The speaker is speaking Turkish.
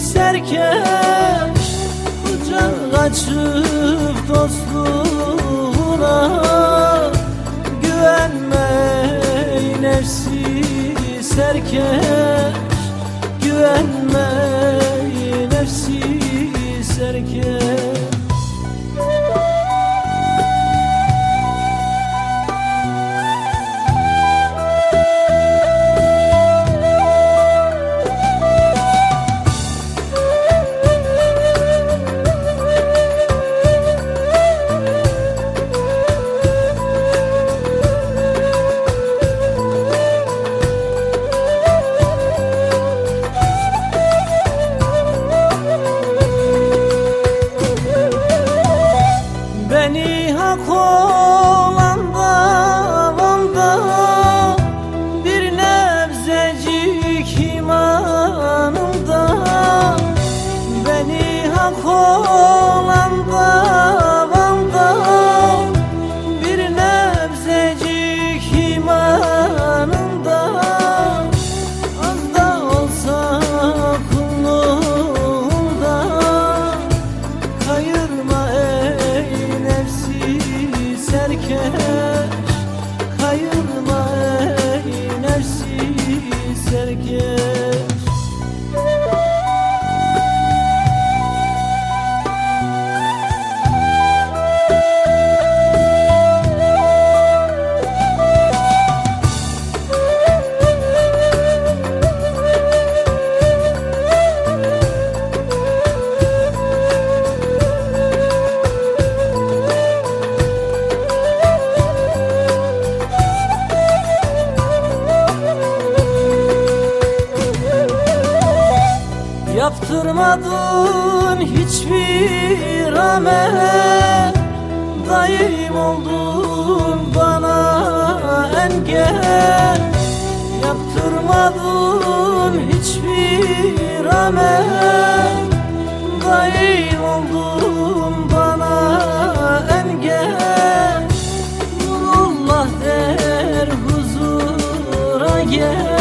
serkeş Can kaçıp dostluğuna Güvenme nefsi serkeş Güvenme nefsi serkeş 花。Yaptırmadın hiçbir amel. Dayım oldun bana engel. Yaptırmadın hiçbir amel. Dayım oldun bana engel. Nurullah der huzura gel